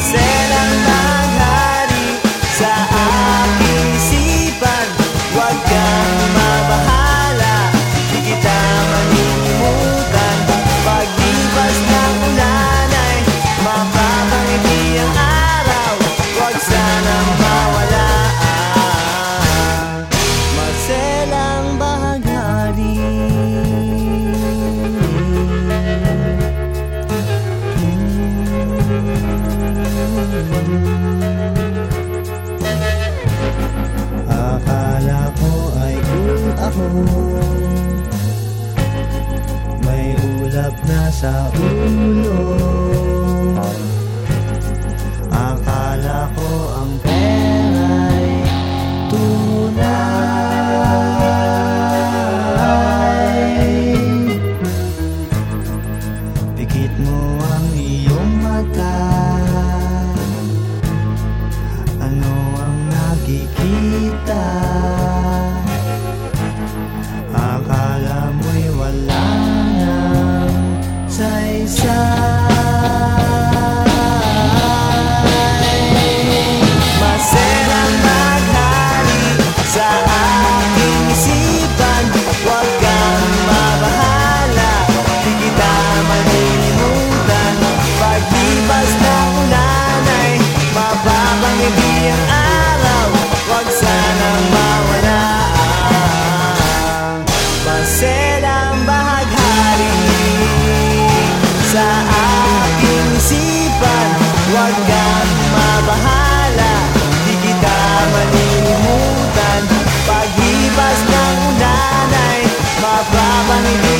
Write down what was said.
say ulap na ulo mabahala Di kita malilimutan. Paghibas ng ulan ay mapapangiti